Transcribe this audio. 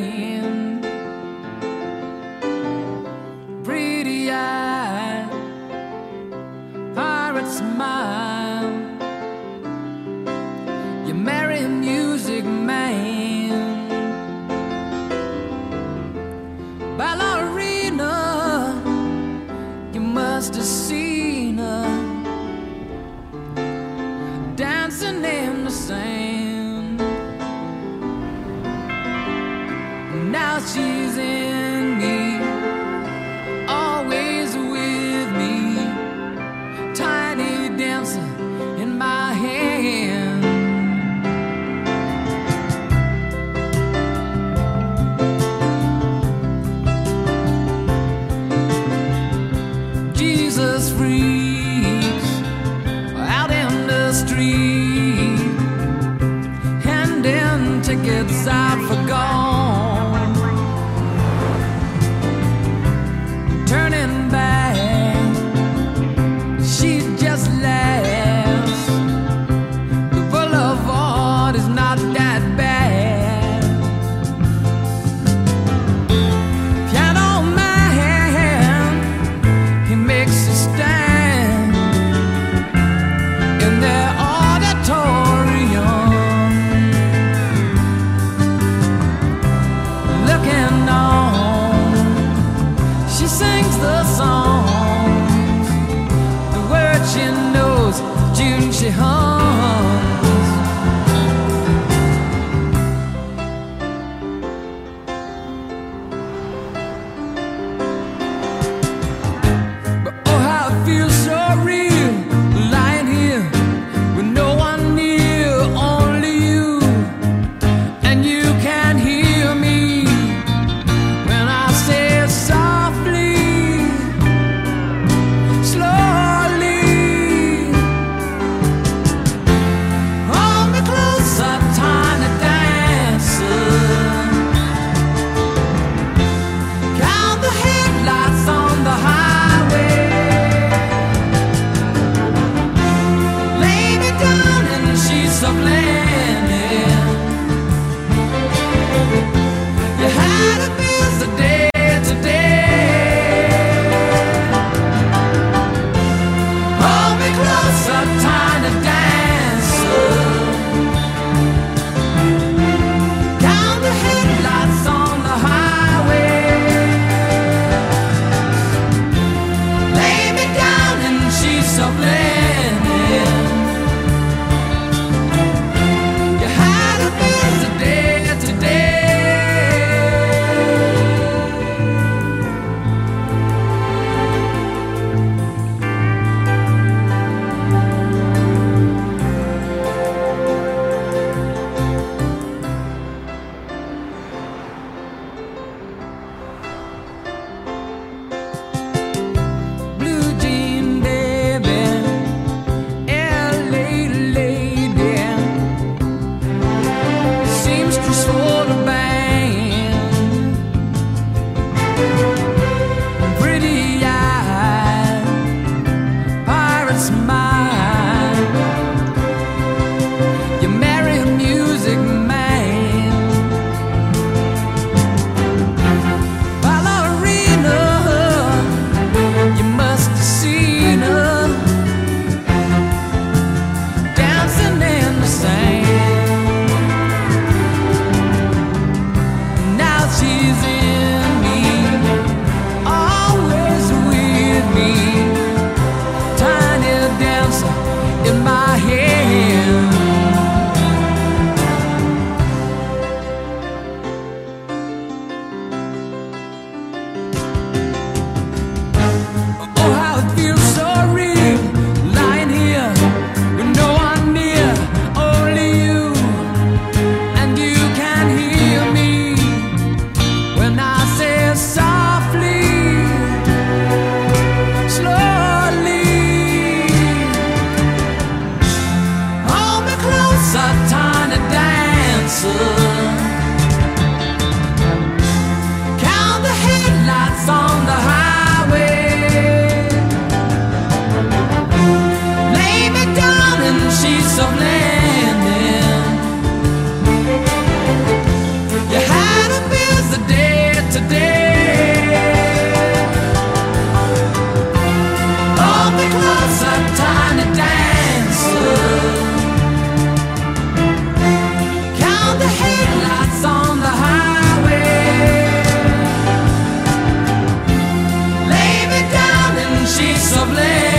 dream. Pretty eye, pirate smile. You marry a music man, ballerina. You must have seen her dancing in the sand. she's in me, always with me. Tiny dancer in my hand. Jesus free. home. tiny dancer. Count the headlights on the highway. Lay me down she's so blessed. of land.